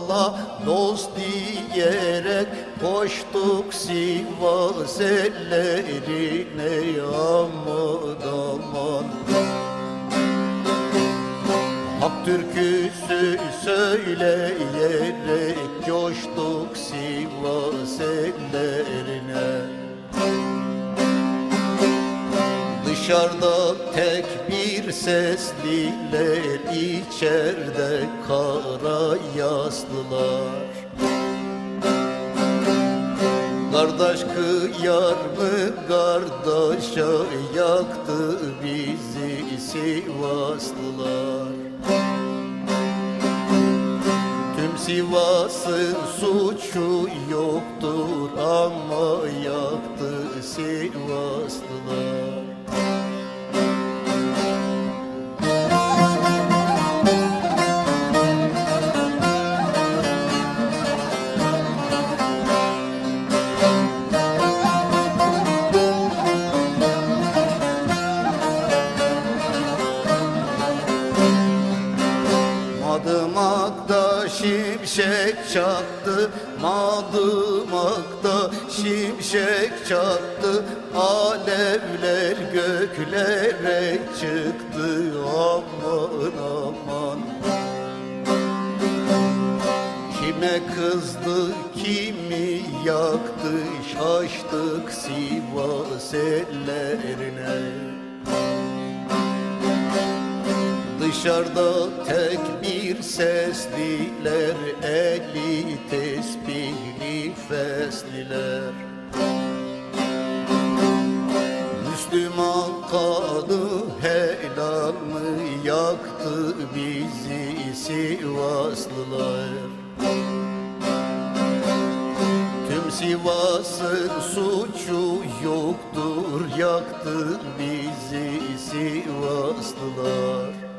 ama dost diyerek koştuk Sivas ellerine aman aman. Hak türküsü söyleyerek coştuk Sivas ellerine Dışarıda tek bir sesliler içeride kara yaslılar. Kardeş kıyar mı? Kardeşa yaktı bizi Sivaslılar. Tüm Sivas'ın suçu yoktur ama yaktı Sivaslılar şimşek çaktı Madımakta şimşek çaktı Alevler göklere çıktı Aman aman. Kime kızdı kimi yaktı Şaştık Sivas ellerine Dışarıda tek bir sesliler Eli tesbihli fesliler Müslüman kanı helal mı yaktı bizi Sivaslılar? Tüm Sivas'ın suçu yoktur yaktı bizi Sivaslılar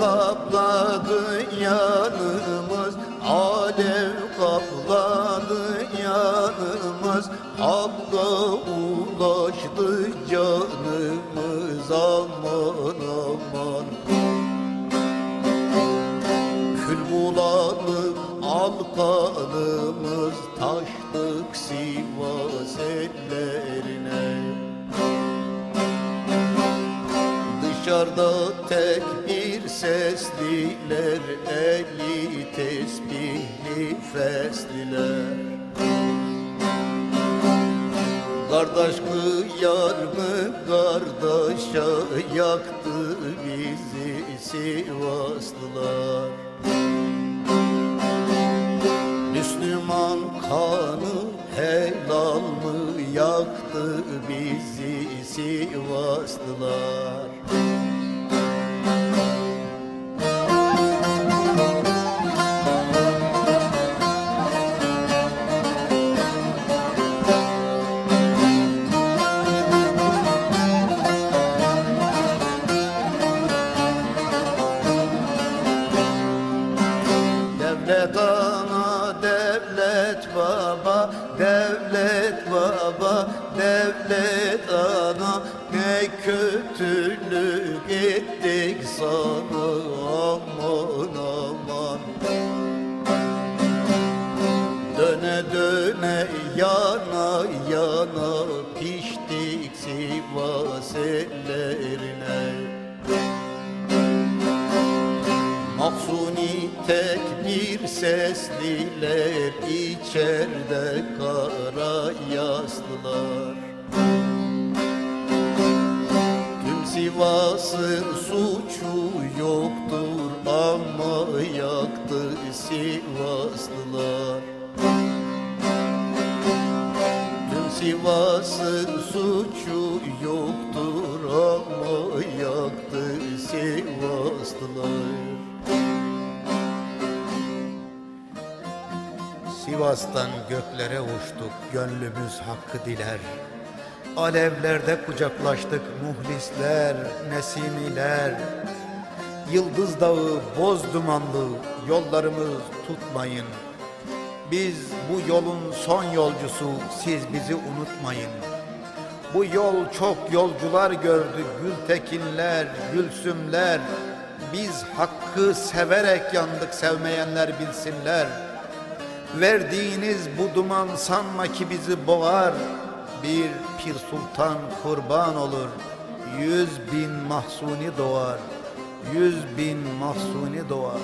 kapladı yanımız canımız Aman aman. Kül bulanıp al kanımız Taştık Sivas ellerine. Dışarıda tek bir sesliler Eli tesbihli fesliler Kardeş kıyar mı kardeşa Yaktı bizi Sivaslılar? Müslüman kanı helal mı yaktı bizi Sivaslılar devlet baba, devlet baba, devlet ana. Ne kötülük ettik sana bir sesliler içeride kara yaslılar Tüm Sivas'ın suçu yoktur ama yaktı Sivaslılar. Tüm Sivas'ın suçu yoktur ama yaktı Sivaslılar Sivas'tan göklere uçtuk, gönlümüz hakkı diler. alevlerde kucaklaştık muhlisler, nesimiler. Yıldız dağı boz dumanlı yollarımız tutmayın. Biz bu yolun son yolcusu siz bizi unutmayın. Bu yol çok yolcular gördü Gültekinler, Gülsümler. Biz hakkı severek yandık sevmeyenler bilsinler. Verdiğiniz bu duman sanma ki bizi boğar. Bir pir sultan kurban olur. Yüz bin mahsuni doğar. Yüz bin mahsuni doğar.